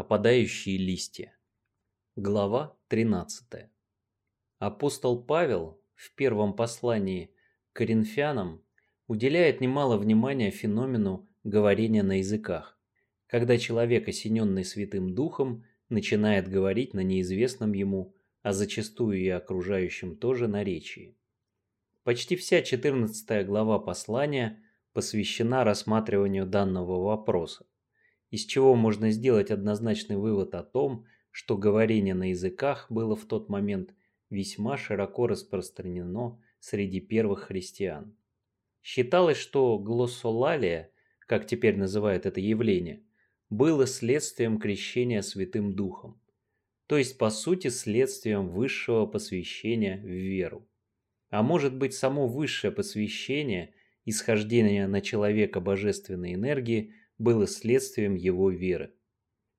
Опадающие листья. Глава 13. Апостол Павел в первом послании к Коринфянам уделяет немало внимания феномену говорения на языках, когда человек, осененный Святым Духом, начинает говорить на неизвестном ему, а зачастую и окружающем тоже наречии. Почти вся 14 глава послания посвящена рассматриванию данного вопроса, из чего можно сделать однозначный вывод о том, что говорение на языках было в тот момент весьма широко распространено среди первых христиан. Считалось, что глоссолалия, как теперь называют это явление, было следствием крещения Святым Духом, то есть по сути следствием высшего посвящения в веру. А может быть само высшее посвящение, исхождение на человека божественной энергии было следствием его веры.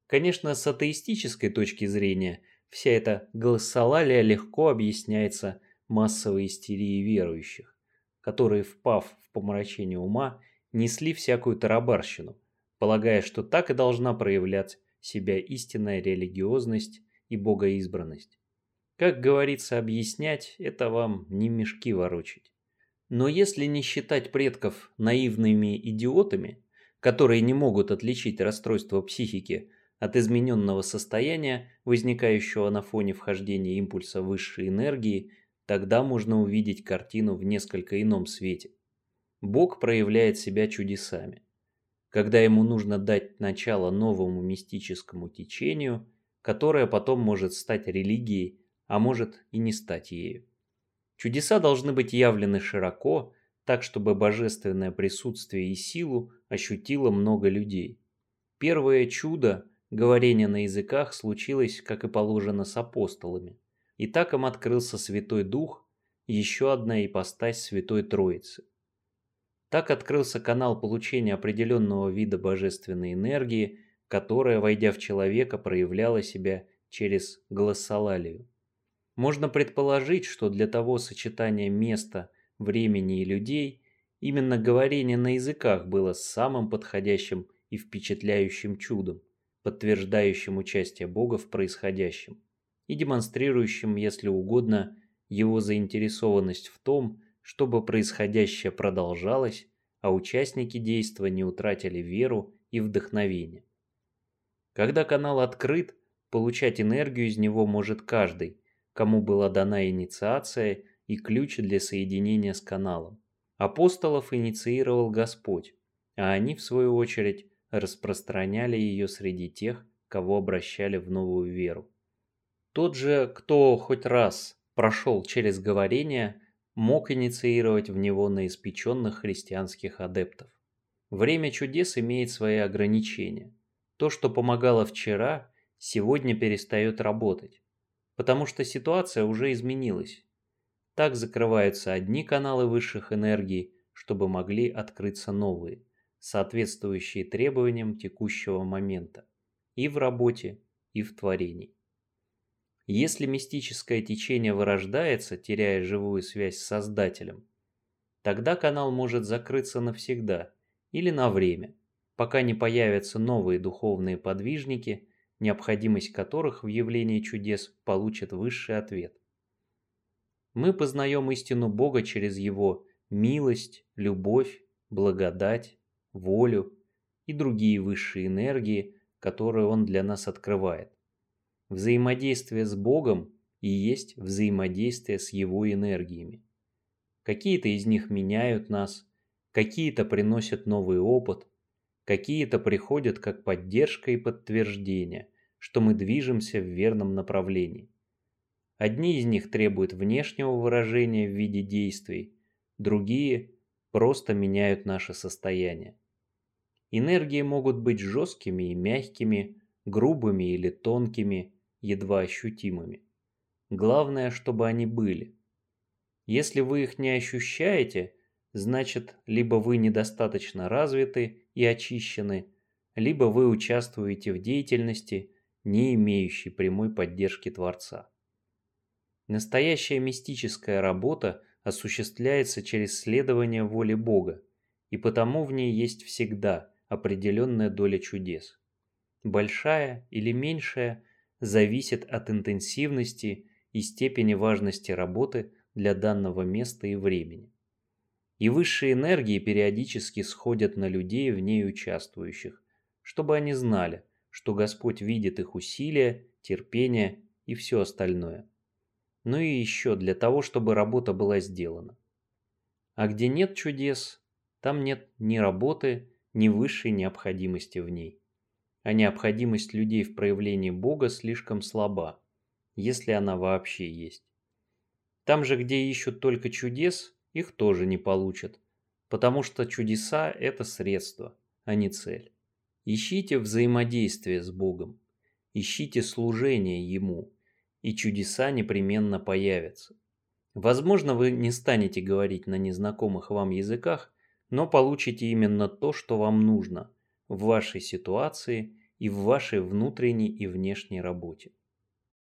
Конечно, с атеистической точки зрения вся эта голосолалия легко объясняется массовой истерией верующих, которые, впав в помрачение ума, несли всякую тарабарщину, полагая, что так и должна проявлять себя истинная религиозность и богоизбранность. Как говорится, объяснять – это вам не мешки ворочать. Но если не считать предков наивными идиотами, которые не могут отличить расстройство психики от измененного состояния, возникающего на фоне вхождения импульса высшей энергии, тогда можно увидеть картину в несколько ином свете. Бог проявляет себя чудесами. Когда ему нужно дать начало новому мистическому течению, которое потом может стать религией, а может и не стать ею. Чудеса должны быть явлены широко, так чтобы божественное присутствие и силу ощутило много людей. Первое чудо, говорение на языках, случилось, как и положено, с апостолами. И так им открылся Святой Дух, еще одна ипостась Святой Троицы. Так открылся канал получения определенного вида божественной энергии, которая, войдя в человека, проявляла себя через глоссолалию. Можно предположить, что для того сочетания места – времени и людей, именно говорение на языках было самым подходящим и впечатляющим чудом, подтверждающим участие Бога в происходящем и демонстрирующим, если угодно, его заинтересованность в том, чтобы происходящее продолжалось, а участники действа не утратили веру и вдохновение. Когда канал открыт, получать энергию из него может каждый, кому была дана инициация и ключ для соединения с каналом. Апостолов инициировал Господь, а они, в свою очередь, распространяли ее среди тех, кого обращали в новую веру. Тот же, кто хоть раз прошел через говорение, мог инициировать в него наиспеченных христианских адептов. Время чудес имеет свои ограничения. То, что помогало вчера, сегодня перестает работать, потому что ситуация уже изменилась, так закрываются одни каналы высших энергий, чтобы могли открыться новые, соответствующие требованиям текущего момента, и в работе, и в творении. Если мистическое течение вырождается, теряя живую связь с Создателем, тогда канал может закрыться навсегда или на время, пока не появятся новые духовные подвижники, необходимость которых в явлении чудес получит высший ответ мы познаем истину Бога через Его милость, любовь, благодать, волю и другие высшие энергии, которые Он для нас открывает. Взаимодействие с Богом и есть взаимодействие с Его энергиями. Какие-то из них меняют нас, какие-то приносят новый опыт, какие-то приходят как поддержка и подтверждение, что мы движемся в верном направлении. Одни из них требуют внешнего выражения в виде действий, другие просто меняют наше состояние. Энергии могут быть жесткими и мягкими, грубыми или тонкими, едва ощутимыми. Главное, чтобы они были. Если вы их не ощущаете, значит, либо вы недостаточно развиты и очищены, либо вы участвуете в деятельности, не имеющей прямой поддержки Творца. Настоящая мистическая работа осуществляется через следование воле Бога, и потому в ней есть всегда определенная доля чудес. большая или меньшая, зависит от интенсивности и степени важности работы для данного места и времени. И высшие энергии периодически сходят на людей в ней участвующих, чтобы они знали, что Господь видит их усилия, терпение и все остальное. Ну и еще для того, чтобы работа была сделана. А где нет чудес, там нет ни работы, ни высшей необходимости в ней. А необходимость людей в проявлении Бога слишком слаба, если она вообще есть. Там же, где ищут только чудес, их тоже не получат, потому что чудеса – это средство, а не цель. Ищите взаимодействие с Богом, ищите служение Ему, и чудеса непременно появятся. Возможно, вы не станете говорить на незнакомых вам языках, но получите именно то, что вам нужно в вашей ситуации и в вашей внутренней и внешней работе.